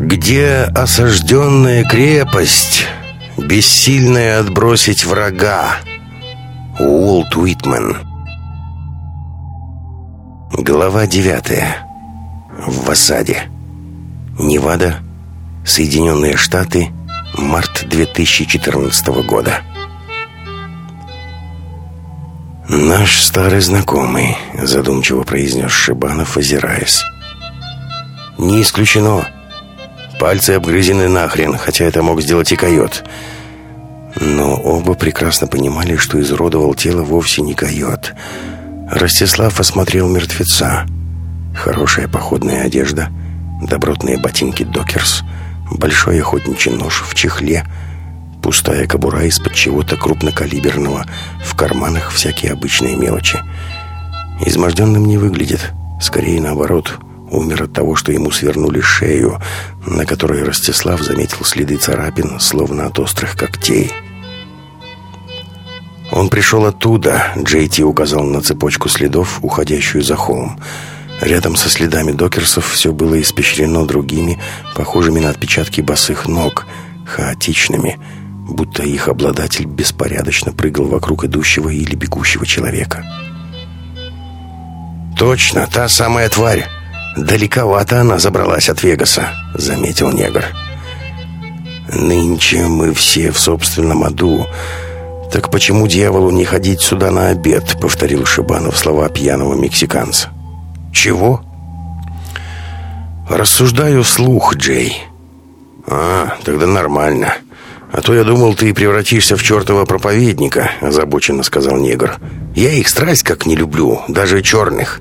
Где осажденная крепость, бессильная отбросить врага? Уолт Уитмен Глава девятая. В осаде. Невада, Соединенные Штаты, март 2014 года «Наш старый знакомый», — задумчиво произнес Шибанов, озираясь. «Не исключено. Пальцы обгрызены нахрен, хотя это мог сделать и койот». Но оба прекрасно понимали, что изуродовал тело вовсе не койот. Ростислав осмотрел мертвеца. Хорошая походная одежда, добротные ботинки «Докерс», большой охотничий нож в чехле — Пустая кобура из-под чего-то крупнокалиберного, в карманах всякие обычные мелочи. Изможденным не выглядит, скорее наоборот, умер от того, что ему свернули шею, на которой Ростислав заметил следы царапин, словно от острых когтей. Он пришел оттуда, Джей Ти указал на цепочку следов, уходящую за холм. Рядом со следами докерсов все было испещрено другими, похожими на отпечатки босых ног, хаотичными, будто их обладатель беспорядочно прыгал вокруг идущего или бегущего человека. «Точно, та самая тварь! Далековато она забралась от Вегаса», — заметил негр. «Нынче мы все в собственном аду. Так почему дьяволу не ходить сюда на обед?» — повторил Шибанов слова пьяного мексиканца. «Чего?» «Рассуждаю вслух, Джей». «А, тогда нормально». «А то я думал, ты превратишься в чертова проповедника», — озабоченно сказал негр. «Я их страсть как не люблю, даже черных.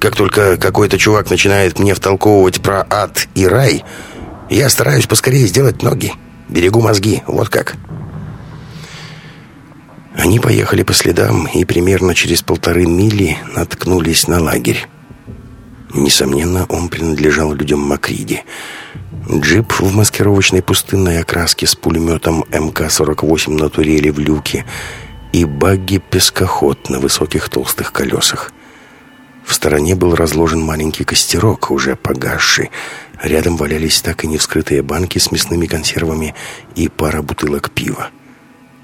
Как только какой-то чувак начинает мне втолковывать про ад и рай, я стараюсь поскорее сделать ноги, берегу мозги, вот как». Они поехали по следам и примерно через полторы мили наткнулись на лагерь. Несомненно, он принадлежал людям Макриди — Джип в маскировочной пустынной окраске с пулеметом МК-48 на турели в люке и багги-пескоход на высоких толстых колесах. В стороне был разложен маленький костерок, уже погасший. Рядом валялись так и не вскрытые банки с мясными консервами и пара бутылок пива.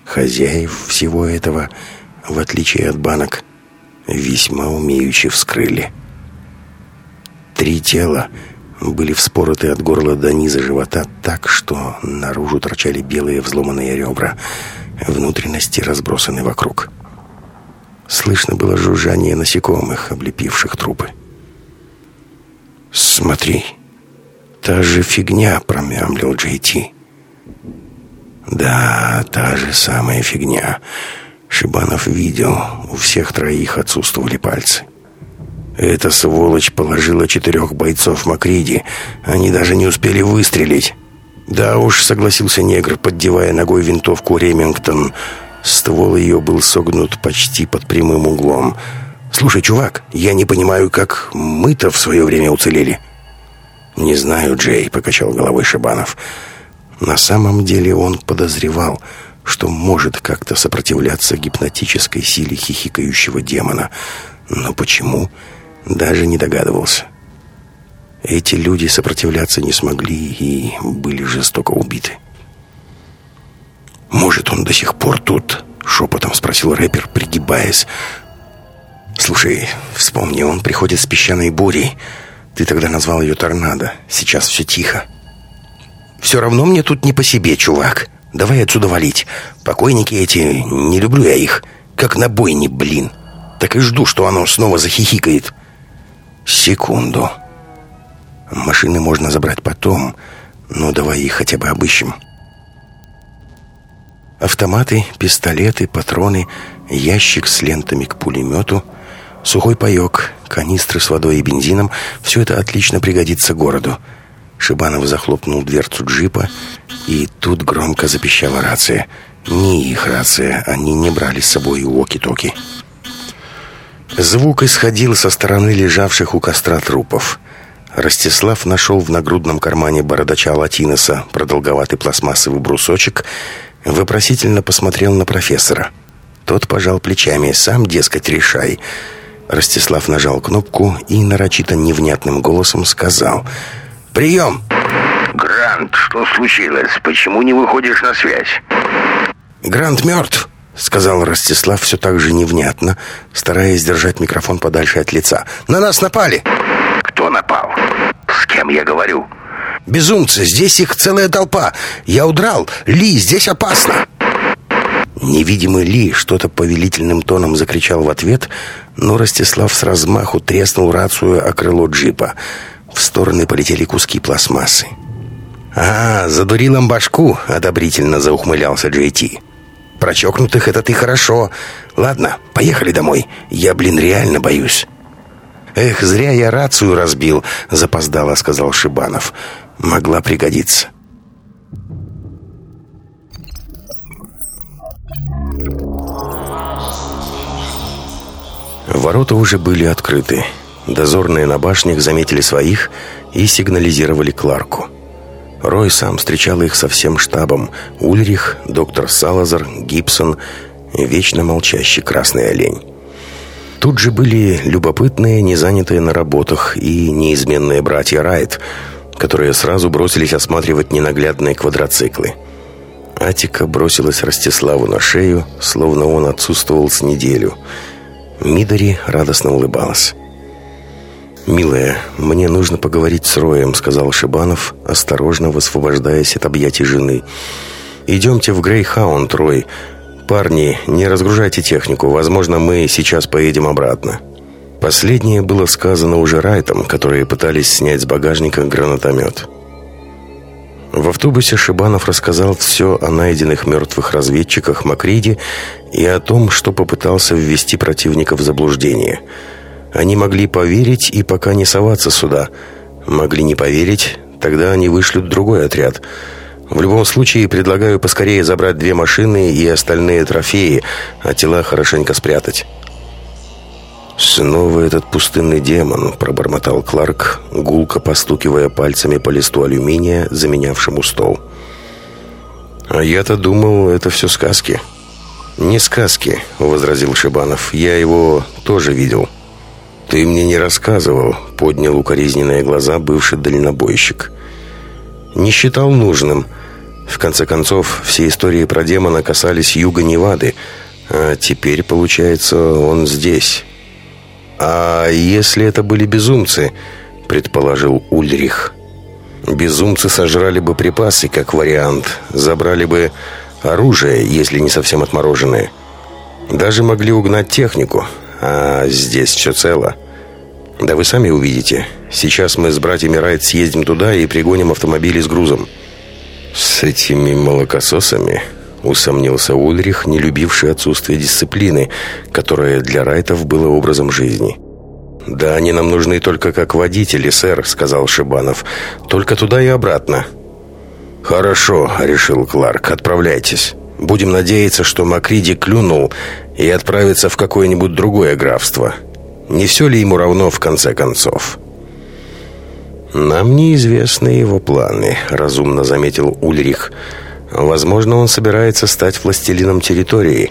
Хозяев всего этого, в отличие от банок, весьма умеючи вскрыли. Три тела — были вспороты от горла до низа живота так, что наружу торчали белые взломанные ребра. Внутренности разбросаны вокруг. Слышно было жужжание насекомых, облепивших трупы. «Смотри, та же фигня», — промямлил Джей Ти. «Да, та же самая фигня». Шибанов видел, у всех троих отсутствовали пальцы. Эта сволочь положила четырех бойцов Макриди. Они даже не успели выстрелить. Да уж, согласился негр, поддевая ногой винтовку Ремингтон. Ствол ее был согнут почти под прямым углом. «Слушай, чувак, я не понимаю, как мы-то в свое время уцелели». «Не знаю, Джей», — покачал головой Шибанов. На самом деле он подозревал, что может как-то сопротивляться гипнотической силе хихикающего демона. Но почему даже не догадывался. Эти люди сопротивляться не смогли и были жестоко убиты. «Может, он до сих пор тут?» — шепотом спросил рэпер, пригибаясь. «Слушай, вспомни, он приходит с песчаной бурей. Ты тогда назвал ее торнадо. Сейчас все тихо». «Все равно мне тут не по себе, чувак. Давай отсюда валить. Покойники эти, не люблю я их. Как на бойне, блин. Так и жду, что оно снова захихикает». Секунду. Машины можно забрать потом, но давай их хотя бы обыщем. Автоматы, пистолеты, патроны, ящик с лентами к пулемету, сухой паек, канистры с водой и бензином — все это отлично пригодится городу. Шибанов захлопнул дверцу джипа, и тут громко запищала рация. Не их рация, они не брали с собой уоки-токи. Звук исходил со стороны лежавших у костра трупов. Ростислав нашел в нагрудном кармане бородача Латиноса продолговатый пластмассовый брусочек, вопросительно посмотрел на профессора. Тот пожал плечами, сам, дескать, решай. Ростислав нажал кнопку и нарочито невнятным голосом сказал «Прием!» «Грант, что случилось? Почему не выходишь на связь?» «Грант мертв», — сказал Ростислав все так же невнятно, стараясь держать микрофон подальше от лица. «На нас напали!» «Кто напал? С кем я говорю?» «Безумцы! Здесь их целая толпа! Я удрал! Ли, здесь опасно!» Невидимый Ли что-то повелительным тоном закричал в ответ, но Ростислав с размаху треснул рацию о крыло джипа. В стороны полетели куски пластмассы. «А, задурил им башку!» — одобрительно заухмылялся Джей Ти. «Прочокнутых это ты хорошо. Ладно, поехали домой. Я, блин, реально боюсь». «Эх, зря я рацию разбил», — запоздало сказал Шибанов. «Могла пригодиться». Ворота уже были открыты. Дозорные на башнях заметили своих и сигнализировали Кларку. Рой сам встречал их со всем штабом. Ульрих, доктор Салазар, Гибсон, вечно молчащий красный олень. Тут же были любопытные, не занятые на работах, и неизменные братья Райт, которые сразу бросились осматривать ненаглядные квадроциклы. Атика бросилась Ростиславу на шею, словно он отсутствовал с неделю. Мидори радостно улыбалась. «Милая, мне нужно поговорить с Роем», — сказал Шибанов, осторожно высвобождаясь от объятий жены. «Идемте в Грейхаунд, Рой. Парни, не разгружайте технику. Возможно, мы сейчас поедем обратно». Последнее было сказано уже Райтом, которые пытались снять с багажника гранатомет. В автобусе Шибанов рассказал все о найденных мертвых разведчиках Макриди и о том, что попытался ввести противника в заблуждение — они могли поверить и пока не соваться сюда. Могли не поверить, тогда они вышлют другой отряд. В любом случае, предлагаю поскорее забрать две машины и остальные трофеи, а тела хорошенько спрятать. «Снова этот пустынный демон», — пробормотал Кларк, гулко постукивая пальцами по листу алюминия, заменявшему стол. «А я-то думал, это все сказки». «Не сказки», — возразил Шибанов. «Я его тоже видел». «Ты мне не рассказывал», — поднял укоризненные глаза бывший дальнобойщик. «Не считал нужным. В конце концов, все истории про демона касались юга Невады, а теперь, получается, он здесь». «А если это были безумцы?» — предположил Ульрих. «Безумцы сожрали бы припасы, как вариант, забрали бы оружие, если не совсем отмороженное. Даже могли угнать технику, а здесь все цело. Да вы сами увидите. Сейчас мы с братьями Райт съездим туда и пригоним автомобили с грузом. С этими молокососами усомнился Ульрих, не любивший отсутствие дисциплины, которое для Райтов было образом жизни. «Да они нам нужны только как водители, сэр», — сказал Шибанов. «Только туда и обратно». «Хорошо», — решил Кларк, — «отправляйтесь». Будем надеяться, что Макриди клюнул и отправится в какое-нибудь другое графство. Не все ли ему равно в конце концов? «Нам неизвестны его планы», — разумно заметил Ульрих. «Возможно, он собирается стать властелином территории.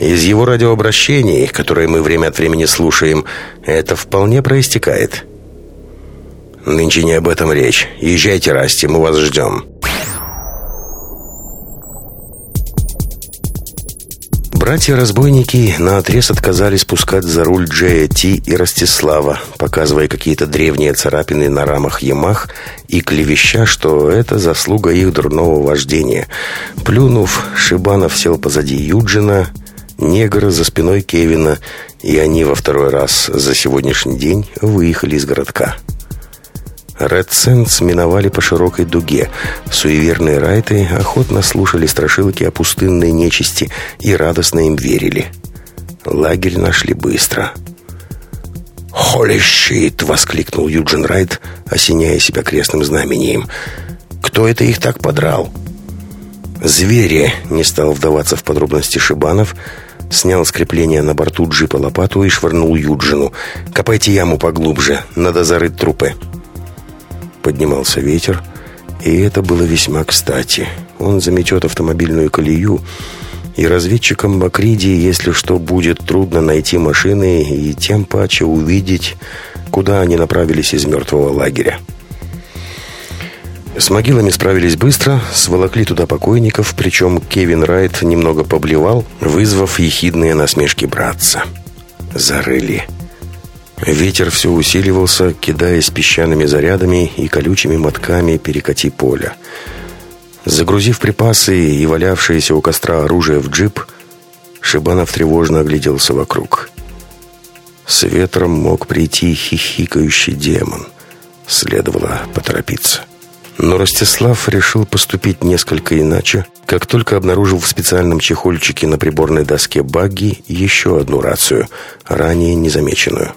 Из его радиообращений, которые мы время от времени слушаем, это вполне проистекает». «Нынче не об этом речь. Езжайте, Расти, мы вас ждем». Братья-разбойники наотрез отказались пускать за руль Джея Ти и Ростислава, показывая какие-то древние царапины на рамах Ямах и клевеща, что это заслуга их дурного вождения. Плюнув, Шибанов сел позади Юджина, негр за спиной Кевина, и они во второй раз за сегодняшний день выехали из городка. Ред Сенс миновали по широкой дуге. Суеверные райты охотно слушали страшилки о пустынной нечисти и радостно им верили. Лагерь нашли быстро. «Холи щит!» — воскликнул Юджин Райт, осеняя себя крестным знамением. «Кто это их так подрал?» «Звери!» — не стал вдаваться в подробности Шибанов, снял скрепление на борту джипа лопату и швырнул Юджину. «Копайте яму поглубже, надо зарыть трупы». Поднимался ветер, и это было весьма кстати. Он заметет автомобильную колею, И разведчикам Макриди, если что, будет трудно найти машины и тем паче увидеть, куда они направились из мертвого лагеря. С могилами справились быстро, сволокли туда покойников, причем Кевин Райт немного поблевал, вызвав ехидные насмешки братца. Зарыли. Ветер все усиливался, кидаясь песчаными зарядами и колючими мотками перекати поля. Загрузив припасы и валявшееся у костра оружие в джип, Шибанов тревожно огляделся вокруг. С ветром мог прийти хихикающий демон. Следовало поторопиться. Но Ростислав решил поступить несколько иначе, как только обнаружил в специальном чехольчике на приборной доске багги еще одну рацию, ранее незамеченную.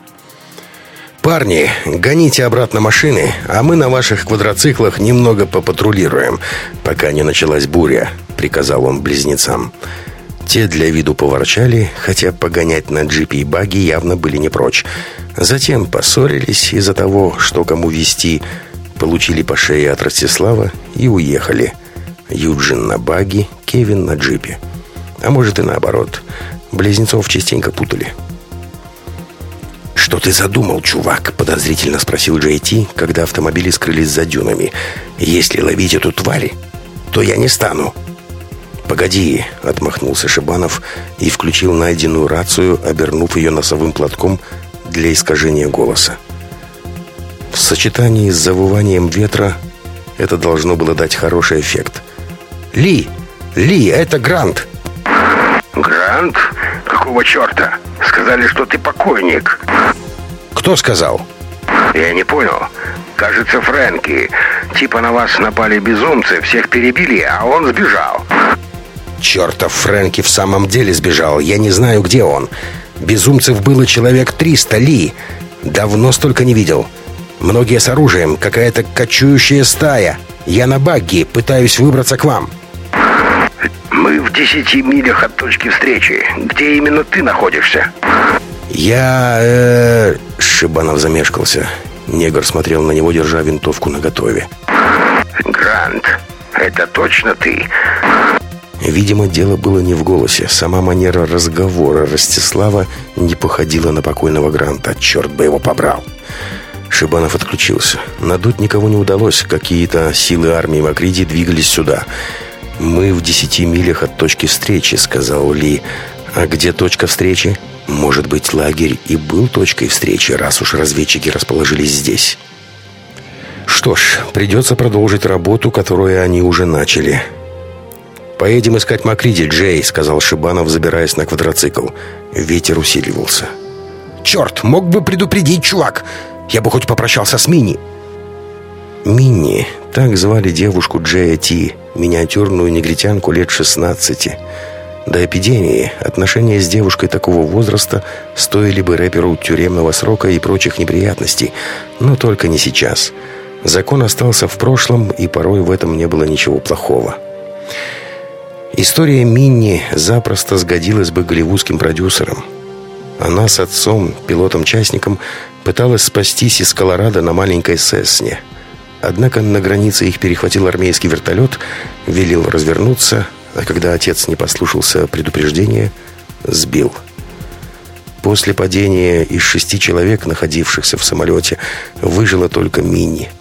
«Парни, гоните обратно машины, а мы на ваших квадроциклах немного попатрулируем, пока не началась буря», — приказал он близнецам. Те для виду поворчали, хотя погонять на джипе и баги явно были не прочь. Затем поссорились из-за того, что кому вести, получили по шее от Ростислава и уехали. Юджин на баги, Кевин на джипе. А может и наоборот. Близнецов частенько путали. «Что ты задумал, чувак?» — подозрительно спросил Джей Ти, когда автомобили скрылись за дюнами. «Если ловить эту тварь, то я не стану». «Погоди», — отмахнулся Шибанов и включил найденную рацию, обернув ее носовым платком для искажения голоса. В сочетании с завыванием ветра это должно было дать хороший эффект. «Ли! Ли, это Грант!» «Грант? Какого черта? Сказали, что ты покойник». «Кто сказал?» «Я не понял. Кажется, Фрэнки. Типа на вас напали безумцы, всех перебили, а он сбежал». «Чертов Фрэнки в самом деле сбежал. Я не знаю, где он. Безумцев было человек 300, Ли. Давно столько не видел. Многие с оружием, какая-то кочующая стая. Я на багги, пытаюсь выбраться к вам». «Мы в десяти милях от точки встречи. Где именно ты находишься?» «Я... Э, Шибанов замешкался. Негр смотрел на него, держа винтовку наготове. «Грант, это точно ты?» Видимо, дело было не в голосе. Сама манера разговора Ростислава не походила на покойного Гранта. Черт бы его побрал. Шибанов отключился. Надуть никого не удалось. Какие-то силы армии Макриди двигались сюда. «Мы в десяти милях от точки встречи», — сказал Ли. «А где точка встречи?» «Может быть, лагерь и был точкой встречи, раз уж разведчики расположились здесь». «Что ж, придется продолжить работу, которую они уже начали». «Поедем искать Макриди, Джей», — сказал Шибанов, забираясь на квадроцикл. Ветер усиливался. «Черт, мог бы предупредить, чувак! Я бы хоть попрощался с Мини!» Мини, так звали девушку Джея Ти, миниатюрную негритянку лет 16. До эпидемии отношения с девушкой такого возраста стоили бы рэперу тюремного срока и прочих неприятностей, но только не сейчас. Закон остался в прошлом, и порой в этом не было ничего плохого. История Минни запросто сгодилась бы голливудским продюсерам. Она с отцом, пилотом-частником, пыталась спастись из Колорадо на маленькой Сесне. Однако на границе их перехватил армейский вертолет, велел развернуться, а когда отец не послушался предупреждения, сбил. После падения из шести человек, находившихся в самолете, выжила только Минни –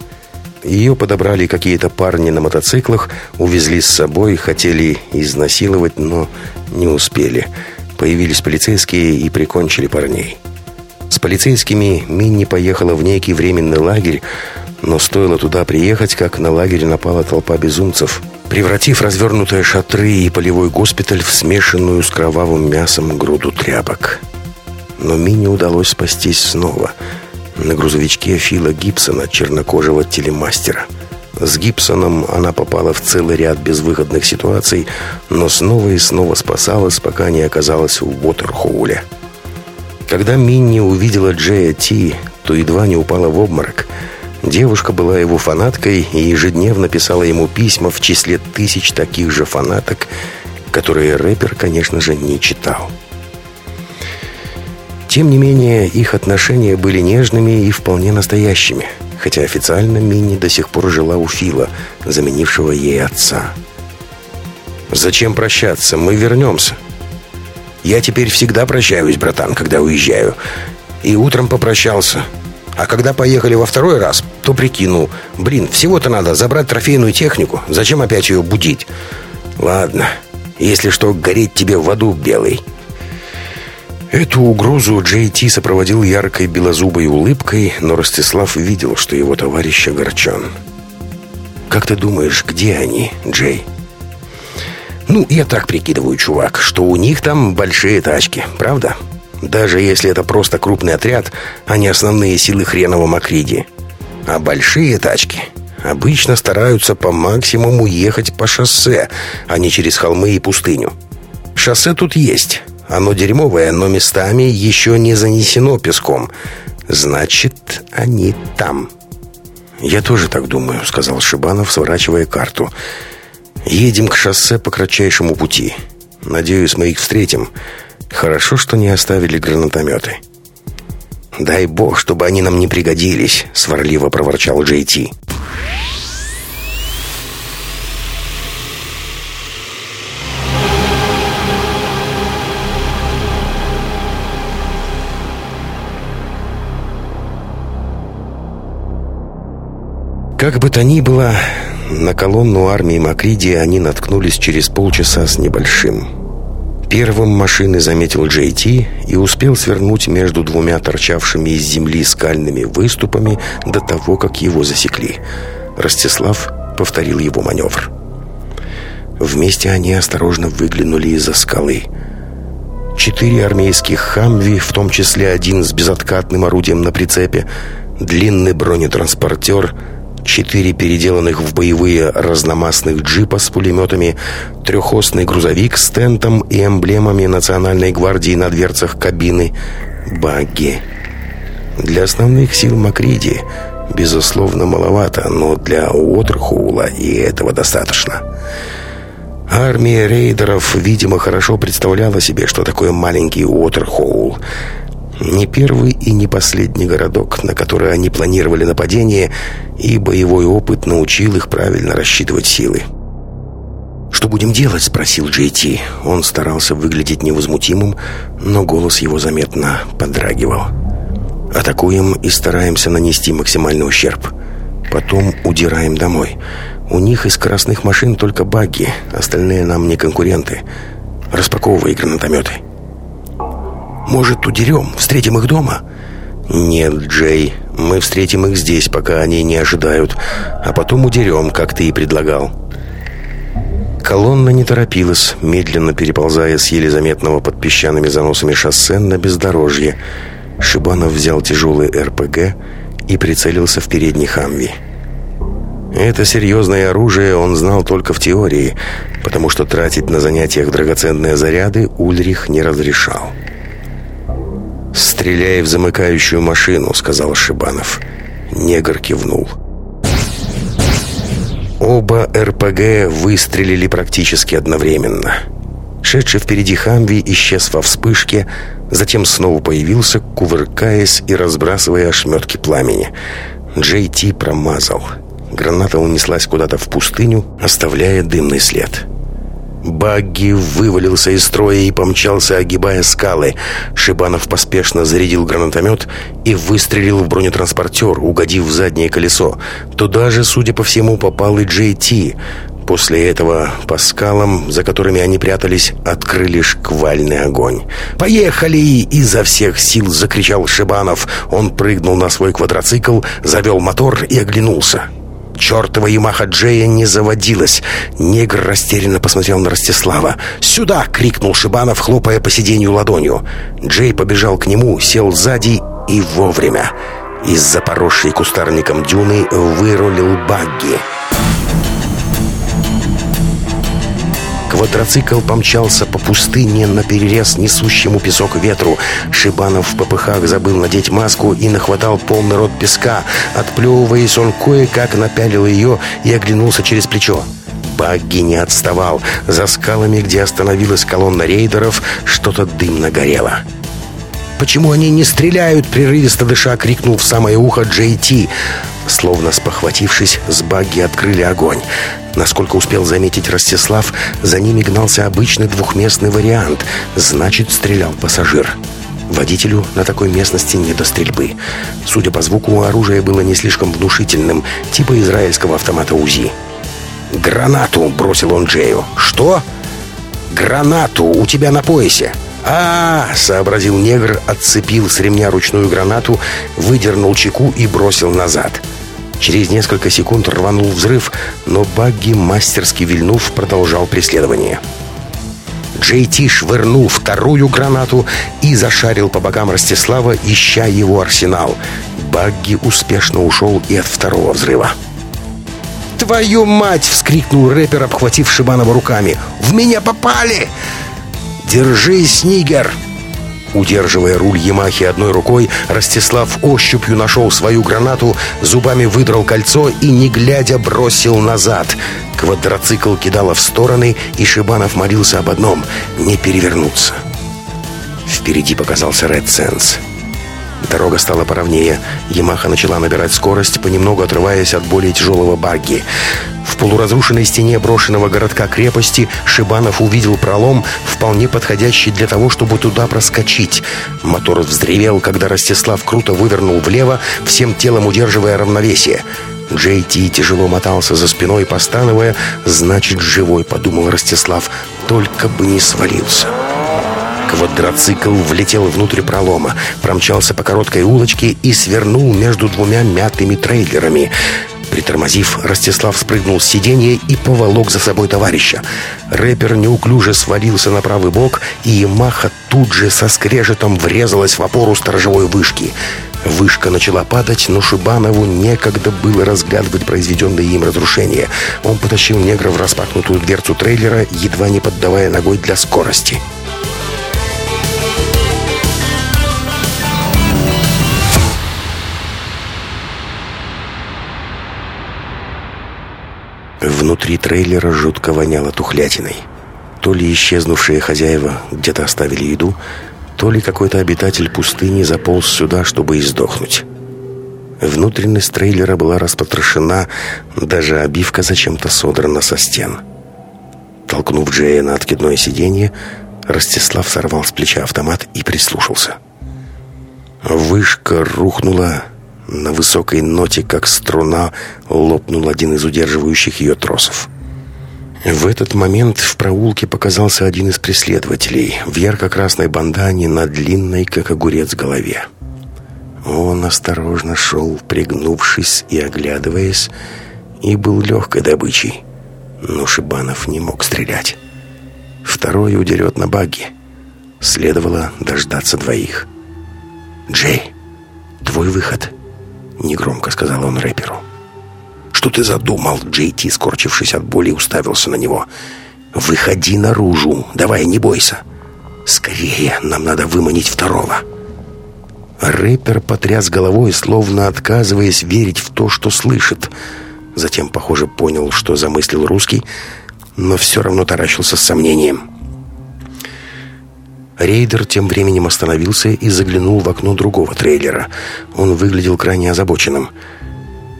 ее подобрали какие-то парни на мотоциклах, увезли с собой, хотели изнасиловать, но не успели. Появились полицейские и прикончили парней. С полицейскими Минни поехала в некий временный лагерь, но стоило туда приехать, как на лагерь напала толпа безумцев, превратив развернутые шатры и полевой госпиталь в смешанную с кровавым мясом груду тряпок. Но Минни удалось спастись снова – на грузовичке Фила Гибсона, чернокожего телемастера. С Гибсоном она попала в целый ряд безвыходных ситуаций, но снова и снова спасалась, пока не оказалась в Уотерхоуле. Когда Минни увидела Джея Ти, то едва не упала в обморок. Девушка была его фанаткой и ежедневно писала ему письма в числе тысяч таких же фанаток, которые рэпер, конечно же, не читал. Тем не менее, их отношения были нежными и вполне настоящими, хотя официально Минни до сих пор жила у Фила, заменившего ей отца. «Зачем прощаться? Мы вернемся». «Я теперь всегда прощаюсь, братан, когда уезжаю. И утром попрощался. А когда поехали во второй раз, то прикинул. Блин, всего-то надо забрать трофейную технику. Зачем опять ее будить? Ладно, если что, гореть тебе в аду белый». Эту угрозу Джей Ти сопроводил яркой белозубой улыбкой, но Ростислав видел, что его товарищ огорчен. «Как ты думаешь, где они, Джей?» «Ну, я так прикидываю, чувак, что у них там большие тачки, правда? Даже если это просто крупный отряд, а не основные силы хренового Макриди. А большие тачки обычно стараются по максимуму ехать по шоссе, а не через холмы и пустыню. Шоссе тут есть, оно дерьмовое, но местами еще не занесено песком. Значит, они там». «Я тоже так думаю», — сказал Шибанов, сворачивая карту. «Едем к шоссе по кратчайшему пути. Надеюсь, мы их встретим. Хорошо, что не оставили гранатометы». «Дай бог, чтобы они нам не пригодились», — сварливо проворчал Джей Ти. Как бы то ни было, на колонну армии Макриди они наткнулись через полчаса с небольшим. Первым машины заметил Джей Ти и успел свернуть между двумя торчавшими из земли скальными выступами до того, как его засекли. Ростислав повторил его маневр. Вместе они осторожно выглянули из-за скалы. Четыре армейских «Хамви», в том числе один с безоткатным орудием на прицепе, длинный бронетранспортер — четыре переделанных в боевые разномастных джипа с пулеметами, трехосный грузовик с тентом и эмблемами Национальной гвардии на дверцах кабины, багги. Для основных сил Макриди, безусловно, маловато, но для Уотерхоула и этого достаточно. Армия рейдеров, видимо, хорошо представляла себе, что такое маленький Уотерхоул – не первый и не последний городок, на который они планировали нападение, и боевой опыт научил их правильно рассчитывать силы. «Что будем делать?» — спросил Джей Ти. Он старался выглядеть невозмутимым, но голос его заметно подрагивал. «Атакуем и стараемся нанести максимальный ущерб. Потом удираем домой. У них из красных машин только багги, остальные нам не конкуренты. Распаковывай гранатометы». Может, удерем? Встретим их дома?» «Нет, Джей, мы встретим их здесь, пока они не ожидают, а потом удерем, как ты и предлагал». Колонна не торопилась, медленно переползая с еле заметного под песчаными заносами шоссе на бездорожье. Шибанов взял тяжелый РПГ и прицелился в передний Хамви. Это серьезное оружие он знал только в теории, потому что тратить на занятиях драгоценные заряды Ульрих не разрешал. «Стреляй в замыкающую машину», — сказал Шибанов. Негр кивнул. Оба РПГ выстрелили практически одновременно. Шедший впереди Хамви исчез во вспышке, затем снова появился, кувыркаясь и разбрасывая ошметки пламени. Джей Ти промазал. Граната унеслась куда-то в пустыню, оставляя дымный след. Багги вывалился из строя и помчался, огибая скалы. Шибанов поспешно зарядил гранатомет и выстрелил в бронетранспортер, угодив в заднее колесо. Туда же, судя по всему, попал и Джей Ти. После этого по скалам, за которыми они прятались, открыли шквальный огонь. «Поехали!» — изо всех сил закричал Шибанов. Он прыгнул на свой квадроцикл, завел мотор и оглянулся. Чертова Ямаха Джея не заводилась. Негр растерянно посмотрел на Ростислава. «Сюда!» — крикнул Шибанов, хлопая по сиденью ладонью. Джей побежал к нему, сел сзади и вовремя. Из-за поросшей кустарником дюны вырулил багги. Квадроцикл помчался по пустыне на перерез несущему песок ветру. Шибанов в попыхах забыл надеть маску и нахватал полный рот песка. Отплевываясь, он кое-как напялил ее и оглянулся через плечо. Багги не отставал. За скалами, где остановилась колонна рейдеров, что-то дымно горело. Почему они не стреляют?» Прерывисто дыша крикнул в самое ухо Джей Ти. Словно спохватившись, с багги открыли огонь. Насколько успел заметить Ростислав, за ними гнался обычный двухместный вариант. Значит, стрелял пассажир. Водителю на такой местности не до стрельбы. Судя по звуку, оружие было не слишком внушительным, типа израильского автомата УЗИ. «Гранату!» — бросил он Джею. «Что?» «Гранату! У тебя на поясе!» А, сообразил негр, отцепил с ремня ручную гранату, выдернул чеку и бросил назад. Через несколько секунд рванул взрыв, но Багги, мастерски вильнув, продолжал преследование. Джей Ти швырнул вторую гранату и зашарил по бокам Ростислава, ища его арсенал. Багги успешно ушел и от второго взрыва. «Твою мать!» — вскрикнул рэпер, обхватив Шибанова руками. «В меня попали!» «Держись, Нигер!» Удерживая руль Ямахи одной рукой, Ростислав ощупью нашел свою гранату, зубами выдрал кольцо и, не глядя, бросил назад. Квадроцикл кидало в стороны, и Шибанов молился об одном — не перевернуться. Впереди показался Ред Сенс. Дорога стала поровнее. Ямаха начала набирать скорость, понемногу отрываясь от более тяжелого багги. В полуразрушенной стене брошенного городка-крепости Шибанов увидел пролом, вполне подходящий для того, чтобы туда проскочить. Мотор вздревел, когда Ростислав круто вывернул влево, всем телом удерживая равновесие. Джей Ти тяжело мотался за спиной, постановая «Значит, живой», — подумал Ростислав, — «только бы не свалился». Квадроцикл влетел внутрь пролома, промчался по короткой улочке и свернул между двумя мятыми трейлерами. Притормозив, Ростислав спрыгнул с сиденья и поволок за собой товарища. Рэпер неуклюже свалился на правый бок, и Ямаха тут же со скрежетом врезалась в опору сторожевой вышки. Вышка начала падать, но Шибанову некогда было разглядывать произведенные им разрушения. Он потащил негра в распахнутую дверцу трейлера, едва не поддавая ногой для скорости. Внутри трейлера жутко воняло тухлятиной. То ли исчезнувшие хозяева где-то оставили еду, то ли какой-то обитатель пустыни заполз сюда, чтобы издохнуть. Внутренность трейлера была распотрошена, даже обивка зачем-то содрана со стен. Толкнув Джея на откидное сиденье, Ростислав сорвал с плеча автомат и прислушался. Вышка рухнула на высокой ноте, как струна, лопнул один из удерживающих ее тросов. В этот момент в проулке показался один из преследователей в ярко-красной бандане на длинной, как огурец, голове. Он осторожно шел, пригнувшись и оглядываясь, и был легкой добычей. Но Шибанов не мог стрелять. Второй удерет на багги. Следовало дождаться двоих. «Джей, твой выход!» Негромко сказал он рэперу. «Что ты задумал?» Джей Ти, скорчившись от боли, уставился на него. «Выходи наружу. Давай, не бойся. Скорее, нам надо выманить второго». Рэпер потряс головой, словно отказываясь верить в то, что слышит. Затем, похоже, понял, что замыслил русский, но все равно таращился с сомнением. Рейдер тем временем остановился и заглянул в окно другого трейлера. Он выглядел крайне озабоченным.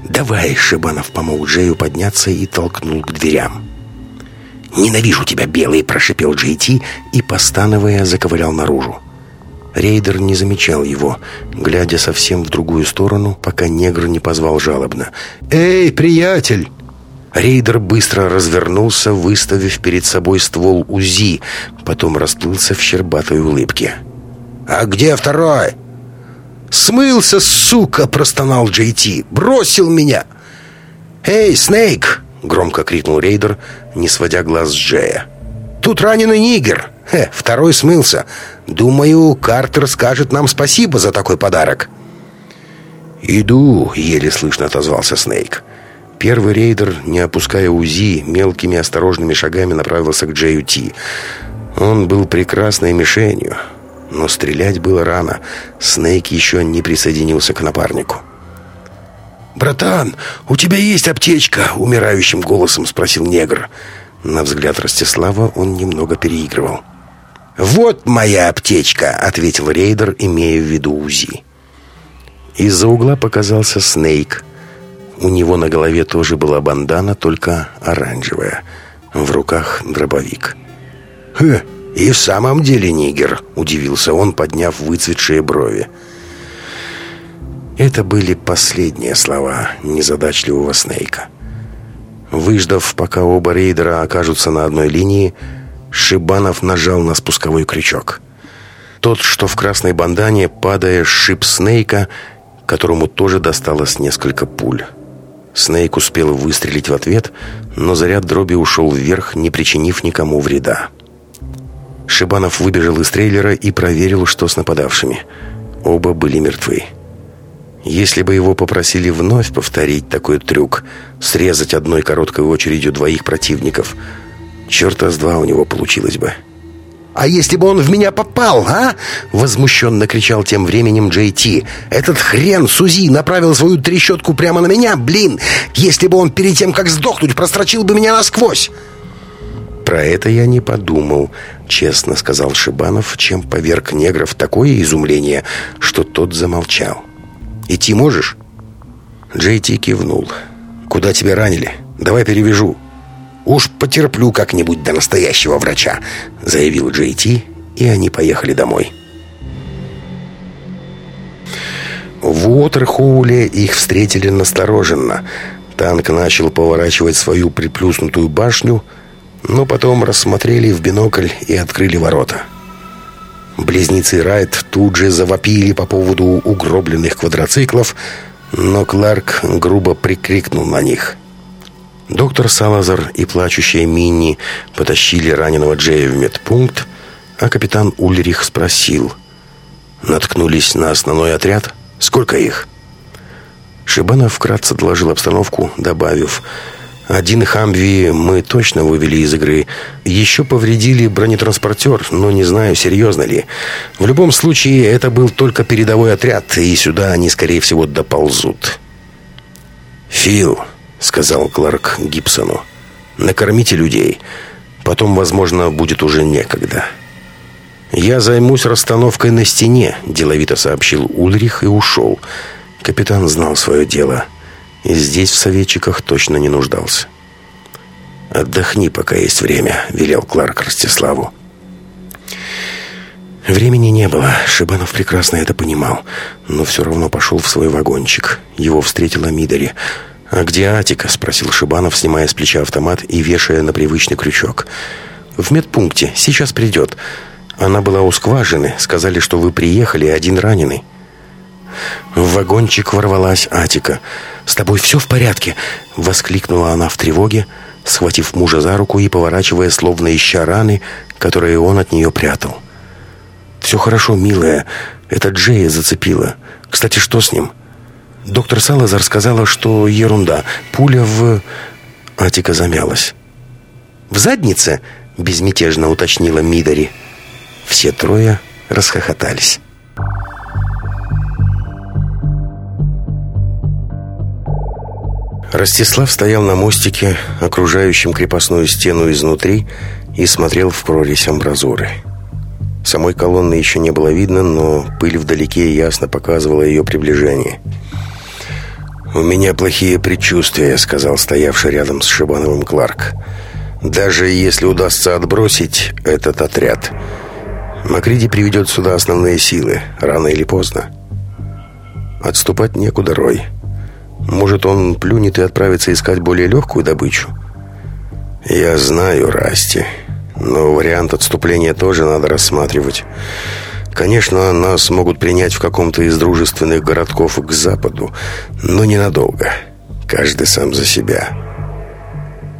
«Давай!» — Шибанов помог Джею подняться и толкнул к дверям. «Ненавижу тебя, белый!» — прошипел Джей Ти и, постанывая, заковылял наружу. Рейдер не замечал его, глядя совсем в другую сторону, пока негр не позвал жалобно. «Эй, приятель!» Рейдер быстро развернулся, выставив перед собой ствол УЗИ, потом расплылся в щербатой улыбке. «А где второй?» «Смылся, сука!» — простонал Джей Ти. «Бросил меня!» «Эй, Снейк!» — громко крикнул рейдер, не сводя глаз с Джея. «Тут раненый нигер! Хе, второй смылся. Думаю, Картер скажет нам спасибо за такой подарок». «Иду!» — еле слышно отозвался Снейк. Первый рейдер, не опуская УЗИ, мелкими осторожными шагами направился к Джею Ти. Он был прекрасной мишенью, но стрелять было рано. Снейк еще не присоединился к напарнику. «Братан, у тебя есть аптечка?» — умирающим голосом спросил негр. На взгляд Ростислава он немного переигрывал. «Вот моя аптечка», — ответил рейдер, имея в виду УЗИ. Из-за угла показался Снейк. У него на голове тоже была бандана, только оранжевая. В руках дробовик. «Хе, и в самом деле нигер», — удивился он, подняв выцветшие брови. Это были последние слова незадачливого Снейка. Выждав, пока оба рейдера окажутся на одной линии, Шибанов нажал на спусковой крючок. Тот, что в красной бандане, падая, шип Снейка, которому тоже досталось несколько пуль. Снейк успел выстрелить в ответ, но заряд дроби ушел вверх, не причинив никому вреда. Шибанов выбежал из трейлера и проверил, что с нападавшими. Оба были мертвы. Если бы его попросили вновь повторить такой трюк, срезать одной короткой очередью двоих противников, черта с два у него получилось бы. «А если бы он в меня попал, а?» Возмущенно кричал тем временем Джей Ти. «Этот хрен Сузи направил свою трещотку прямо на меня, блин! Если бы он перед тем, как сдохнуть, прострочил бы меня насквозь!» «Про это я не подумал», — честно сказал Шибанов, чем поверг негра в такое изумление, что тот замолчал. «Идти можешь?» Джей Ти кивнул. «Куда тебя ранили? Давай перевяжу». «Уж потерплю как-нибудь до настоящего врача», — заявил Джей Ти, и они поехали домой. В Уотерхоуле их встретили настороженно. Танк начал поворачивать свою приплюснутую башню, но потом рассмотрели в бинокль и открыли ворота. Близнецы Райт тут же завопили по поводу угробленных квадроциклов, но Кларк грубо прикрикнул на них — Доктор Салазар и плачущая Минни потащили раненого Джея в медпункт, а капитан Ульрих спросил. «Наткнулись на основной отряд? Сколько их?» Шибанов вкратце доложил обстановку, добавив «Один Хамви мы точно вывели из игры. Еще повредили бронетранспортер, но не знаю, серьезно ли. В любом случае, это был только передовой отряд, и сюда они, скорее всего, доползут». «Фил», — сказал Кларк Гибсону. «Накормите людей. Потом, возможно, будет уже некогда». «Я займусь расстановкой на стене», — деловито сообщил Ульрих и ушел. Капитан знал свое дело. И здесь в советчиках точно не нуждался. «Отдохни, пока есть время», — велел Кларк Ростиславу. Времени не было. Шибанов прекрасно это понимал, но все равно пошел в свой вагончик. Его встретила Мидори. «А где Атика?» — спросил Шибанов, снимая с плеча автомат и вешая на привычный крючок. «В медпункте. Сейчас придет. Она была у скважины. Сказали, что вы приехали, один раненый». В вагончик ворвалась Атика. «С тобой все в порядке?» — воскликнула она в тревоге, схватив мужа за руку и поворачивая, словно ища раны, которые он от нее прятал. «Все хорошо, милая. Это Джея зацепила. Кстати, что с ним?» Доктор Салазар сказала, что ерунда. Пуля в... Атика замялась. «В заднице?» — безмятежно уточнила Мидори. Все трое расхохотались. Ростислав стоял на мостике, окружающем крепостную стену изнутри, и смотрел в прорезь амбразуры. Самой колонны еще не было видно, но пыль вдалеке ясно показывала ее приближение — «У меня плохие предчувствия», — сказал стоявший рядом с Шибановым Кларк. «Даже если удастся отбросить этот отряд, Макриди приведет сюда основные силы, рано или поздно. Отступать некуда, Рой. Может, он плюнет и отправится искать более легкую добычу?» «Я знаю, Расти, но вариант отступления тоже надо рассматривать». Конечно, нас могут принять в каком-то из дружественных городков к западу, но ненадолго. Каждый сам за себя.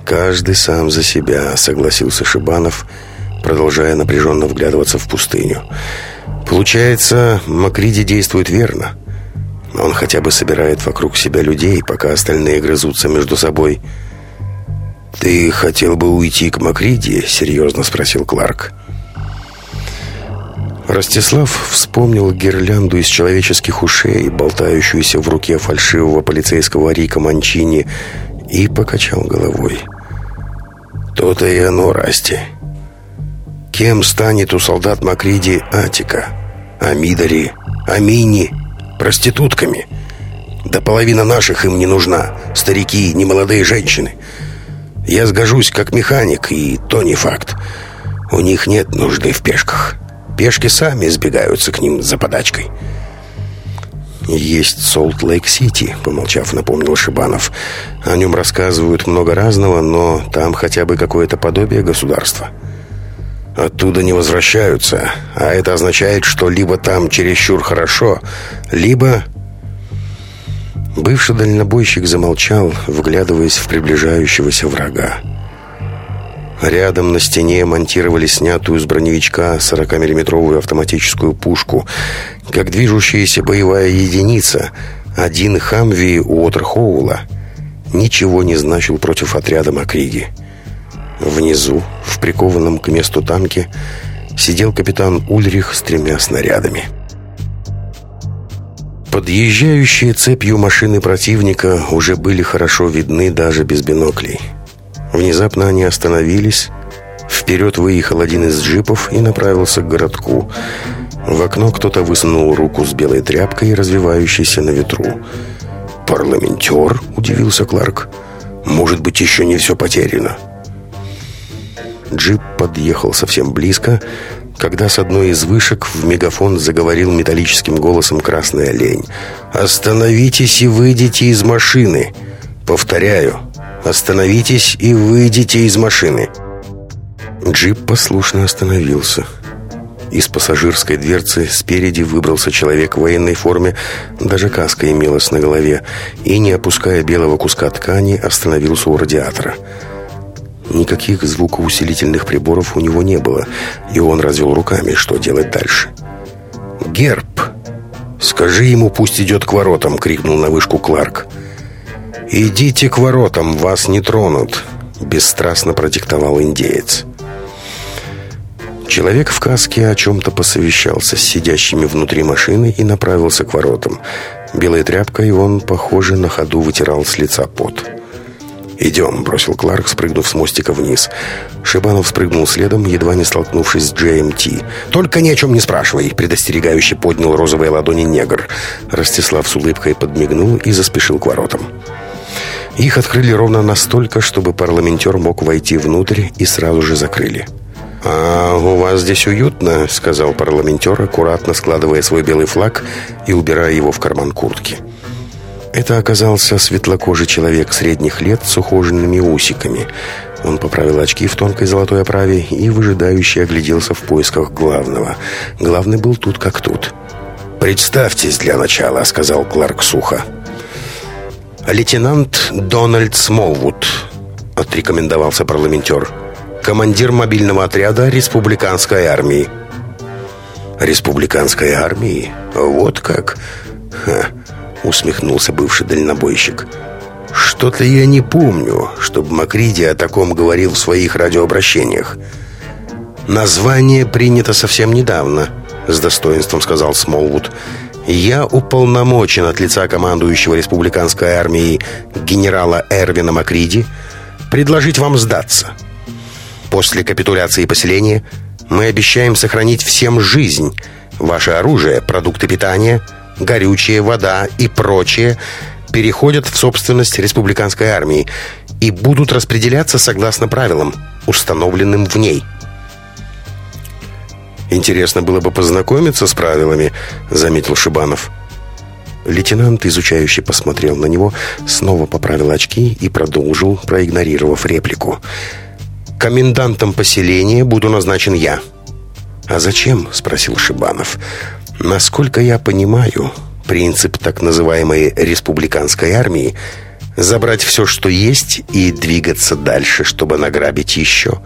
Каждый сам за себя, согласился Шибанов, продолжая напряженно вглядываться в пустыню. Получается, Макриди действует верно. Он хотя бы собирает вокруг себя людей, пока остальные грызутся между собой. «Ты хотел бы уйти к Макриди?» — серьезно спросил Кларк. «Кларк». Ростислав вспомнил гирлянду из человеческих ушей, болтающуюся в руке фальшивого полицейского Рика Манчини, и покачал головой. «То-то и оно, Расти. Кем станет у солдат Макриди Атика? Амидари? Амини? Проститутками? Да половина наших им не нужна. Старики, немолодые женщины. Я сгожусь как механик, и то не факт. У них нет нужды в пешках. Пешки сами сбегаются к ним за подачкой. «Есть Солт-Лейк-Сити», — помолчав, напомнил Шибанов. «О нем рассказывают много разного, но там хотя бы какое-то подобие государства». «Оттуда не возвращаются, а это означает, что либо там чересчур хорошо, либо...» Бывший дальнобойщик замолчал, вглядываясь в приближающегося врага. Рядом на стене монтировали снятую с броневичка 40-миллиметровую автоматическую пушку. Как движущаяся боевая единица, один Хамви Уотерхоула ничего не значил против отряда Макриги. Внизу, в прикованном к месту танке, сидел капитан Ульрих с тремя снарядами. Подъезжающие цепью машины противника уже были хорошо видны даже без биноклей. Внезапно они остановились. Вперед выехал один из джипов и направился к городку. В окно кто-то высунул руку с белой тряпкой, развивающейся на ветру. «Парламентер?» – удивился Кларк. «Может быть, еще не все потеряно?» Джип подъехал совсем близко, когда с одной из вышек в мегафон заговорил металлическим голосом красный олень. «Остановитесь и выйдите из машины! Повторяю, Остановитесь и выйдите из машины!» Джип послушно остановился. Из пассажирской дверцы спереди выбрался человек в военной форме, даже каска имелась на голове, и, не опуская белого куска ткани, остановился у радиатора. Никаких звукоусилительных приборов у него не было, и он развел руками, что делать дальше. «Герб! Скажи ему, пусть идет к воротам!» — крикнул на вышку Кларк. «Идите к воротам, вас не тронут», — бесстрастно продиктовал индеец. Человек в каске о чем-то посовещался с сидящими внутри машины и направился к воротам. Белой тряпкой он, похоже, на ходу вытирал с лица пот. «Идем», — бросил Кларк, спрыгнув с мостика вниз. Шибанов спрыгнул следом, едва не столкнувшись с GMT. «Только ни о чем не спрашивай», — предостерегающе поднял розовые ладони негр. Ростислав с улыбкой подмигнул и заспешил к воротам. Их открыли ровно настолько, чтобы парламентер мог войти внутрь и сразу же закрыли. «А у вас здесь уютно», — сказал парламентер, аккуратно складывая свой белый флаг и убирая его в карман куртки. Это оказался светлокожий человек средних лет с ухоженными усиками. Он поправил очки в тонкой золотой оправе и выжидающе огляделся в поисках главного. Главный был тут как тут. «Представьтесь для начала», — сказал Кларк сухо. «Лейтенант Дональд Смолвуд», — отрекомендовался парламентер. «Командир мобильного отряда республиканской армии». «Республиканской армии? Вот как?» Ха, усмехнулся бывший дальнобойщик. «Что-то я не помню, чтобы Макриди о таком говорил в своих радиообращениях. Название принято совсем недавно», — с достоинством сказал Смолвуд. Я уполномочен от лица командующего республиканской армией генерала Эрвина Макриди предложить вам сдаться. После капитуляции поселения мы обещаем сохранить всем жизнь. Ваше оружие, продукты питания, горючее, вода и прочее переходят в собственность республиканской армии и будут распределяться согласно правилам, установленным в ней – «Интересно было бы познакомиться с правилами», — заметил Шибанов. Лейтенант, изучающе посмотрел на него, снова поправил очки и продолжил, проигнорировав реплику. «Комендантом поселения буду назначен я». «А зачем?» — спросил Шибанов. «Насколько я понимаю, принцип так называемой республиканской армии — забрать все, что есть, и двигаться дальше, чтобы награбить еще.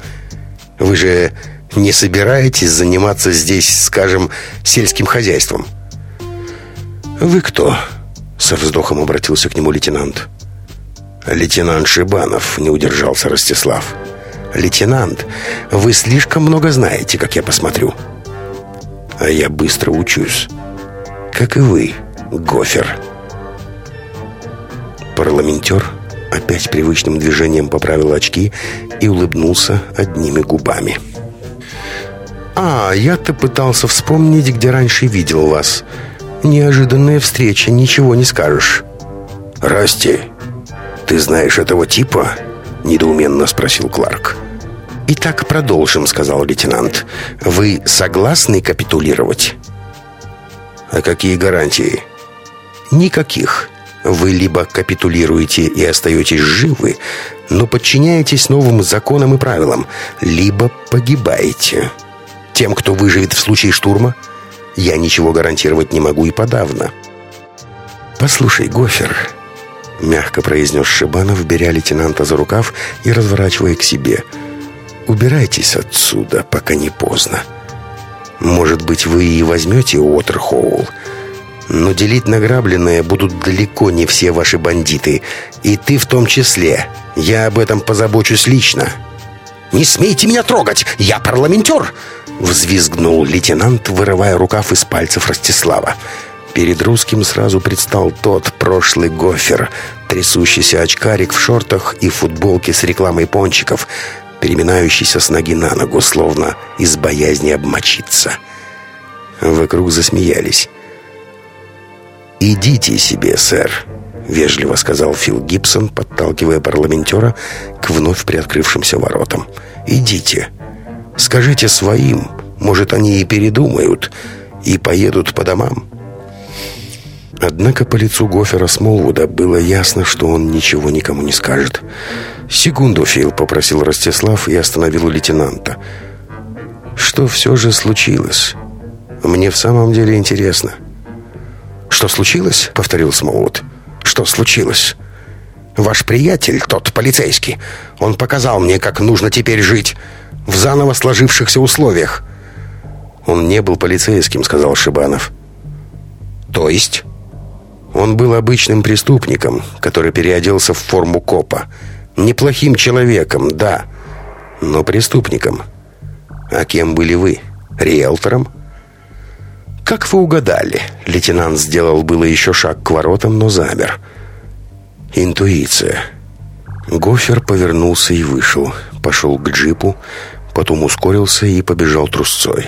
Вы же не собираетесь заниматься здесь, скажем, сельским хозяйством?» «Вы кто?» — со вздохом обратился к нему лейтенант. «Лейтенант Шибанов», — не удержался Ростислав. «Лейтенант, вы слишком много знаете, как я посмотрю». «А я быстро учусь. Как и вы, Гофер». Парламентер опять привычным движением поправил очки и улыбнулся одними губами. «А, я-то пытался вспомнить, где раньше видел вас. Неожиданная встреча, ничего не скажешь». «Расти, ты знаешь этого типа?» — недоуменно спросил Кларк. «Итак, продолжим», — сказал лейтенант. «Вы согласны капитулировать?» «А какие гарантии?» «Никаких. Вы либо капитулируете и остаетесь живы, но подчиняетесь новым законам и правилам, либо погибаете. Тем, кто выживет в случае штурма, я ничего гарантировать не могу и подавно». «Послушай, Гофер», — мягко произнес Шибанов, беря лейтенанта за рукав и разворачивая к себе, — «убирайтесь отсюда, пока не поздно. Может быть, вы и возьмете Уотерхоул, — но делить награбленное будут далеко не все ваши бандиты. И ты в том числе. Я об этом позабочусь лично». «Не смейте меня трогать! Я парламентер!» Взвизгнул лейтенант, вырывая рукав из пальцев Ростислава. Перед русским сразу предстал тот прошлый гофер, трясущийся очкарик в шортах и футболке с рекламой пончиков, переминающийся с ноги на ногу, словно из боязни обмочиться. Вокруг засмеялись. «Идите себе, сэр», — вежливо сказал Фил Гибсон, подталкивая парламентера к вновь приоткрывшимся воротам. «Идите. Скажите своим, может, они и передумают, и поедут по домам». Однако по лицу Гофера Смолвуда было ясно, что он ничего никому не скажет. «Секунду, Фил», — попросил Ростислав и остановил лейтенанта. «Что все же случилось? Мне в самом деле интересно». «Что случилось?» — повторил Смоут. «Что случилось?» «Ваш приятель, тот полицейский, он показал мне, как нужно теперь жить в заново сложившихся условиях». «Он не был полицейским», — сказал Шибанов. «То есть?» «Он был обычным преступником, который переоделся в форму копа. Неплохим человеком, да, но преступником. А кем были вы? Риэлтором?» «Как вы угадали?» Лейтенант сделал было еще шаг к воротам, но замер. «Интуиция». Гофер повернулся и вышел. Пошел к джипу, потом ускорился и побежал трусцой.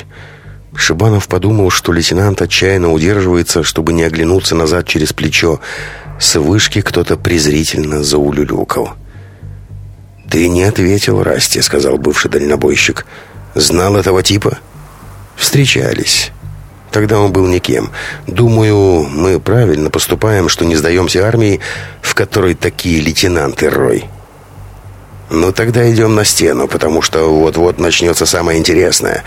Шибанов подумал, что лейтенант отчаянно удерживается, чтобы не оглянуться назад через плечо. С вышки кто-то презрительно заулюлюкал. «Ты не ответил, Расти», — сказал бывший дальнобойщик. «Знал этого типа?» «Встречались». Тогда он был никем. Думаю, мы правильно поступаем, что не сдаемся армии, в которой такие лейтенанты рой. Ну, тогда идем на стену, потому что вот-вот начнется самое интересное.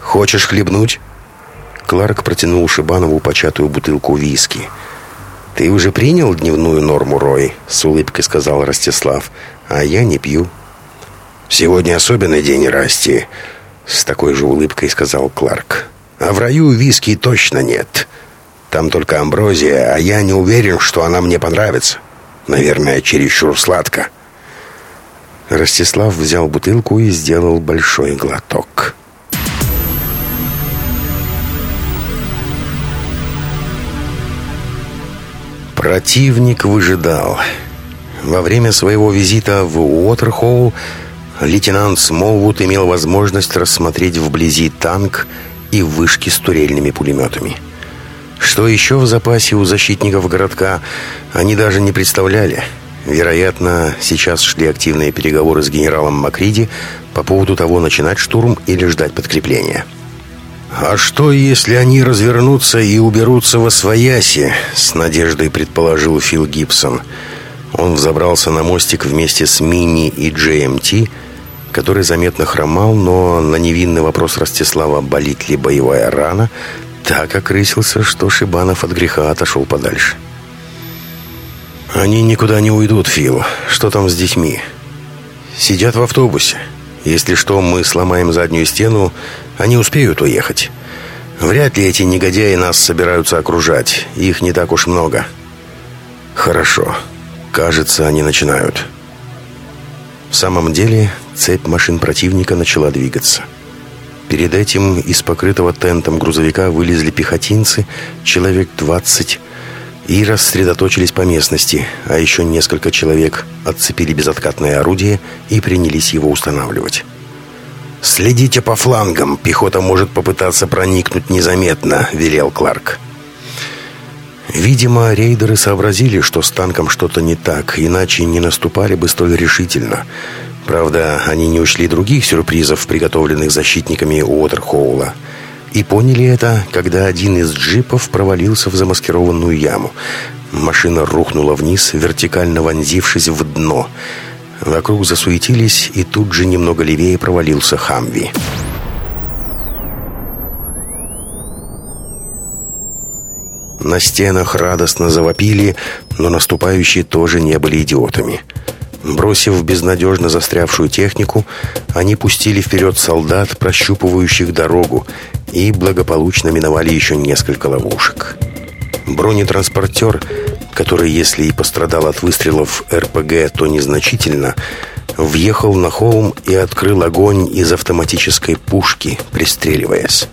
Хочешь хлебнуть?» Кларк протянул Шибанову початую бутылку виски. «Ты уже принял дневную норму, Рой?» — с улыбкой сказал Ростислав. «А я не пью». «Сегодня особенный день, Расти», — с такой же улыбкой сказал Кларк. А в раю виски точно нет. Там только амброзия, а я не уверен, что она мне понравится. Наверное, чересчур сладко. Ростислав взял бутылку и сделал большой глоток. Противник выжидал. Во время своего визита в Уотерхолл лейтенант Смолвуд имел возможность рассмотреть вблизи танк и вышки с турельными пулеметами. Что еще в запасе у защитников городка, они даже не представляли. Вероятно, сейчас шли активные переговоры с генералом Макриди по поводу того, начинать штурм или ждать подкрепления. «А что, если они развернутся и уберутся во свояси?» — с надеждой предположил Фил Гибсон. Он взобрался на мостик вместе с Мини и GMT — который заметно хромал, но на невинный вопрос Ростислава, болит ли боевая рана, так окрысился, что Шибанов от греха отошел подальше. «Они никуда не уйдут, Фил. Что там с детьми?» «Сидят в автобусе. Если что, мы сломаем заднюю стену, они успеют уехать. Вряд ли эти негодяи нас собираются окружать. Их не так уж много». «Хорошо. Кажется, они начинают». В самом деле, цепь машин противника начала двигаться. Перед этим из покрытого тентом грузовика вылезли пехотинцы, человек 20, и рассредоточились по местности, а еще несколько человек отцепили безоткатное орудие и принялись его устанавливать. «Следите по флангам, пехота может попытаться проникнуть незаметно», — велел Кларк. Видимо, рейдеры сообразили, что с танком что-то не так, иначе не наступали бы столь решительно. Правда, они не учли других сюрпризов, приготовленных защитниками Уотерхоула. И поняли это, когда один из джипов провалился в замаскированную яму. Машина рухнула вниз, вертикально вонзившись в дно. Вокруг засуетились, и тут же немного левее провалился Хамви. На стенах радостно завопили, но наступающие тоже не были идиотами. Бросив безнадежно застрявшую технику, они пустили вперед солдат, прощупывающих дорогу, и благополучно миновали еще несколько ловушек. Бронетранспортер, который, если и пострадал от выстрелов РПГ, то незначительно, въехал на холм и открыл огонь из автоматической пушки, пристреливаясь.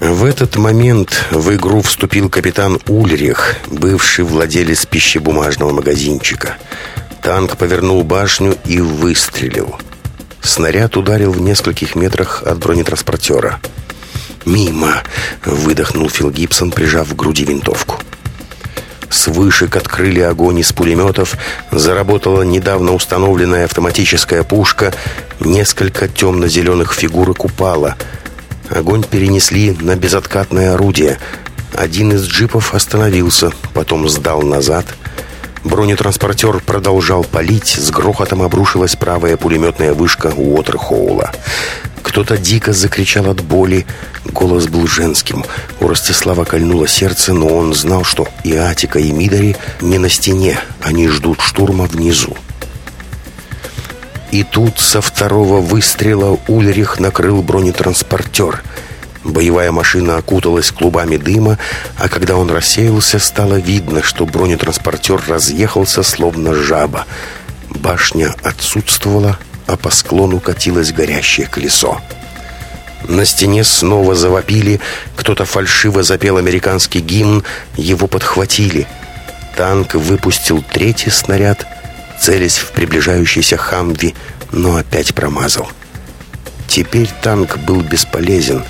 В этот момент в игру вступил капитан Ульрих, бывший владелец пищебумажного магазинчика. Танк повернул башню и выстрелил. Снаряд ударил в нескольких метрах от бронетранспортера. «Мимо!» — выдохнул Фил Гибсон, прижав к груди винтовку. С вышек открыли огонь из пулеметов, заработала недавно установленная автоматическая пушка, несколько темно-зеленых фигурок упало — Огонь перенесли на безоткатное орудие. Один из джипов остановился, потом сдал назад. Бронетранспортер продолжал палить, с грохотом обрушилась правая пулеметная вышка Уотерхоула. Кто-то дико закричал от боли. Голос был женским. У Ростислава кольнуло сердце, но он знал, что и Атика, и Мидари не на стене. Они ждут штурма внизу. И тут со второго выстрела Ульрих накрыл бронетранспортер. Боевая машина окуталась клубами дыма, а когда он рассеялся, стало видно, что бронетранспортер разъехался, словно жаба. Башня отсутствовала, а по склону катилось горящее колесо. На стене снова завопили, кто-то фальшиво запел американский гимн, его подхватили. Танк выпустил третий снаряд — целясь в приближающийся Хамви, но опять промазал. Теперь танк был бесполезен,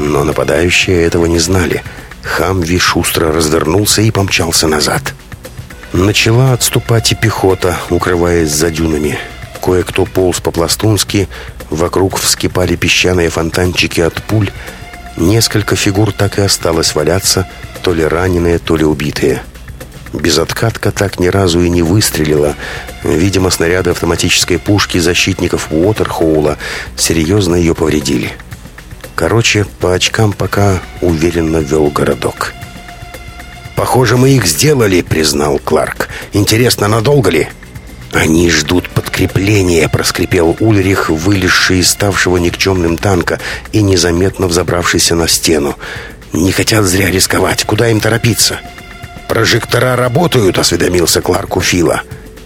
но нападающие этого не знали. Хамви шустро развернулся и помчался назад. Начала отступать и пехота, укрываясь за дюнами. Кое-кто полз по-пластунски, вокруг вскипали песчаные фонтанчики от пуль. Несколько фигур так и осталось валяться, то ли раненые, то ли убитые. Безоткатка так ни разу и не выстрелила. Видимо, снаряды автоматической пушки защитников Уотерхоула серьезно ее повредили. Короче, по очкам пока уверенно вел городок. «Похоже, мы их сделали», — признал Кларк. «Интересно, надолго ли?» «Они ждут подкрепления», — проскрипел Ульрих, вылезший из ставшего никчемным танка и незаметно взобравшийся на стену. «Не хотят зря рисковать. Куда им торопиться?» «Прожектора работают», — осведомился Кларк у Фила.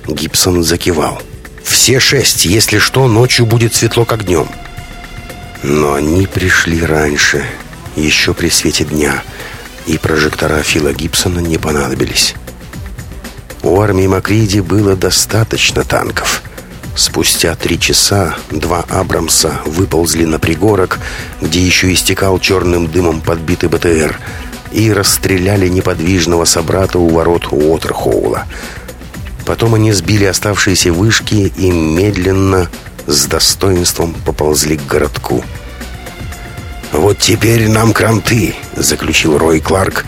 Гибсон закивал. «Все шесть. Если что, ночью будет светло, как днем». Но они пришли раньше, еще при свете дня, и прожектора Фила Гибсона не понадобились. У армии Макриди было достаточно танков. Спустя три часа два Абрамса выползли на пригорок, где еще истекал черным дымом подбитый БТР — и расстреляли неподвижного собрата у ворот Уотерхоула. Потом они сбили оставшиеся вышки и медленно, с достоинством поползли к городку. «Вот теперь нам кранты», — заключил Рой Кларк,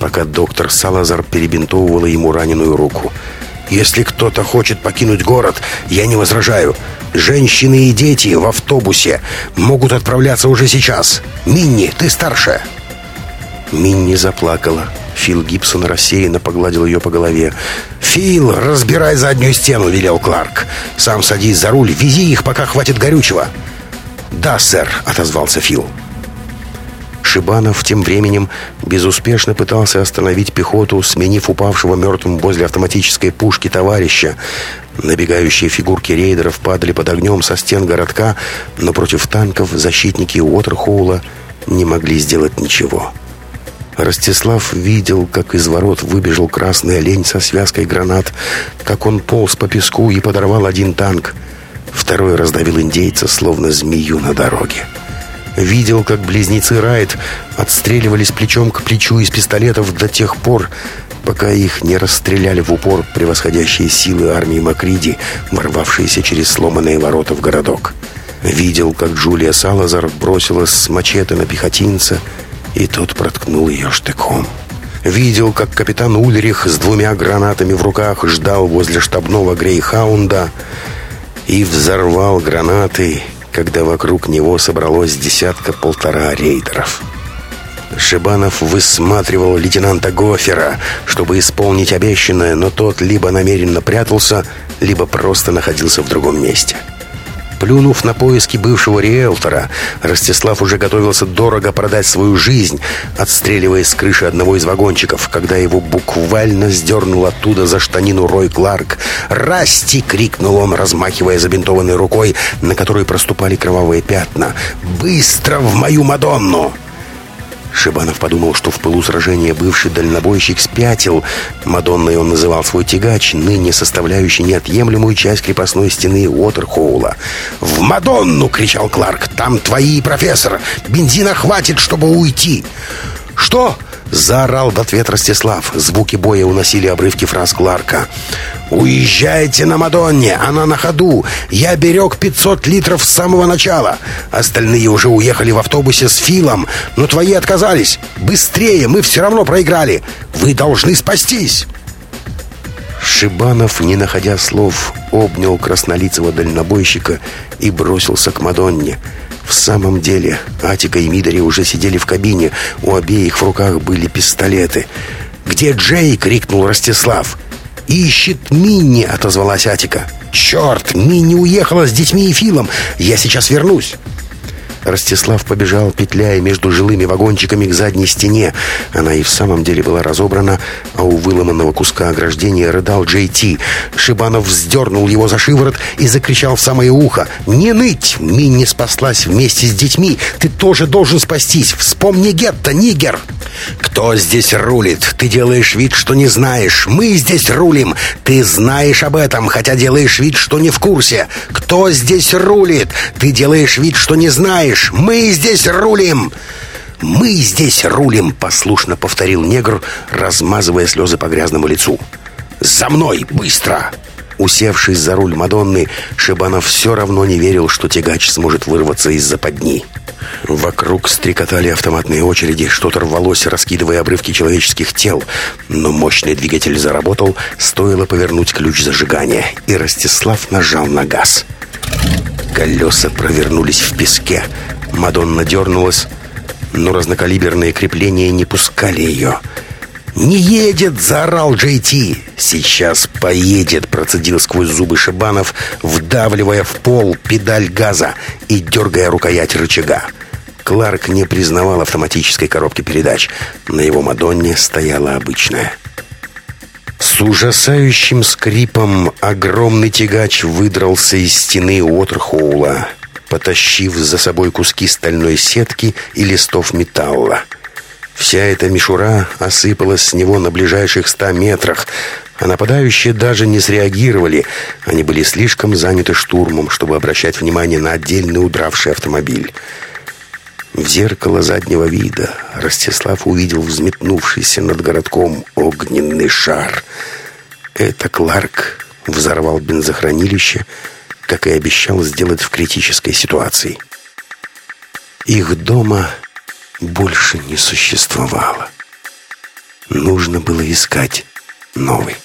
пока доктор Салазар перебинтовывала ему раненую руку. «Если кто-то хочет покинуть город, я не возражаю. Женщины и дети в автобусе могут отправляться уже сейчас. Минни, ты старшая». Минни заплакала. Фил Гибсон рассеянно погладил ее по голове. «Фил, разбирай заднюю стену», — велел Кларк. «Сам садись за руль, вези их, пока хватит горючего». «Да, сэр», — отозвался Фил. Шибанов тем временем безуспешно пытался остановить пехоту, сменив упавшего мертвым возле автоматической пушки товарища. Набегающие фигурки рейдеров падали под огнем со стен городка, но против танков защитники Уотерхоула не могли сделать ничего. Ростислав видел, как из ворот выбежал красный олень со связкой гранат, как он полз по песку и подорвал один танк. Второй раздавил индейца, словно змею на дороге. Видел, как близнецы Райт отстреливались плечом к плечу из пистолетов до тех пор, пока их не расстреляли в упор превосходящие силы армии Макриди, ворвавшиеся через сломанные ворота в городок. Видел, как Джулия Салазар бросилась с мачете на пехотинца, и тот проткнул ее штыком. Видел, как капитан Ульрих с двумя гранатами в руках ждал возле штабного Грейхаунда и взорвал гранаты, когда вокруг него собралось десятка-полтора рейдеров. Шибанов высматривал лейтенанта Гофера, чтобы исполнить обещанное, но тот либо намеренно прятался, либо просто находился в другом месте. Плюнув на поиски бывшего риэлтора, Ростислав уже готовился дорого продать свою жизнь, отстреливаясь с крыши одного из вагончиков, когда его буквально сдернул оттуда за штанину Рой Кларк. «Расти!» — крикнул он, размахивая забинтованной рукой, на которой проступали кровавые пятна. «Быстро в мою Мадонну!» Шибанов подумал, что в пылу сражения бывший дальнобойщик спятил. Мадонной он называл свой тягач, ныне составляющий неотъемлемую часть крепостной стены Уотерхоула. «В Мадонну!» — кричал Кларк. «Там твои, профессор! Бензина хватит, чтобы уйти!» «Что?» Заорал в ответ Ростислав. Звуки боя уносили обрывки фраз Кларка. «Уезжайте на Мадонне! Она на ходу! Я берег 500 литров с самого начала! Остальные уже уехали в автобусе с Филом, но твои отказались! Быстрее! Мы все равно проиграли! Вы должны спастись!» Шибанов, не находя слов, обнял краснолицего дальнобойщика и бросился к Мадонне. В самом деле, Атика и Мидори уже сидели в кабине. У обеих в руках были пистолеты. «Где Джей?» — крикнул Ростислав. «Ищет Минни!» — отозвалась Атика. «Черт! Минни уехала с детьми и Филом! Я сейчас вернусь!» Ростислав побежал, петляя между жилыми вагончиками к задней стене. Она и в самом деле была разобрана, а у выломанного куска ограждения рыдал Джей Ти. Шибанов вздернул его за шиворот и закричал в самое ухо. «Не ныть! Минни спаслась вместе с детьми! Ты тоже должен спастись! Вспомни гетто, нигер!» «Кто здесь рулит? Ты делаешь вид, что не знаешь. Мы здесь рулим. Ты знаешь об этом, хотя делаешь вид, что не в курсе. Кто здесь рулит? Ты делаешь вид, что не знаешь. Мы здесь рулим!» «Мы здесь рулим!» — послушно повторил негр, размазывая слезы по грязному лицу. «За мной! Быстро!» Усевшись за руль Мадонны, Шибанов все равно не верил, что тягач сможет вырваться из западни. Вокруг стрекотали автоматные очереди, что-то рвалось, раскидывая обрывки человеческих тел. Но мощный двигатель заработал, стоило повернуть ключ зажигания, и Ростислав нажал на газ. Колеса провернулись в песке. Мадонна дернулась, но разнокалиберные крепления не пускали ее. «Не едет!» — заорал Джей Ти. «Сейчас поедет!» — процедил сквозь зубы Шибанов, вдавливая в пол педаль газа и дергая рукоять рычага. Кларк не признавал автоматической коробки передач. На его Мадонне стояла обычная. С ужасающим скрипом огромный тягач выдрался из стены Уотерхоула, потащив за собой куски стальной сетки и листов металла. Вся эта мишура осыпалась с него на ближайших ста метрах, а нападающие даже не среагировали. Они были слишком заняты штурмом, чтобы обращать внимание на отдельный удравший автомобиль. В зеркало заднего вида Ростислав увидел взметнувшийся над городком огненный шар. Это Кларк взорвал бензохранилище, как и обещал сделать в критической ситуации. Их дома больше не существовало. Нужно было искать новый.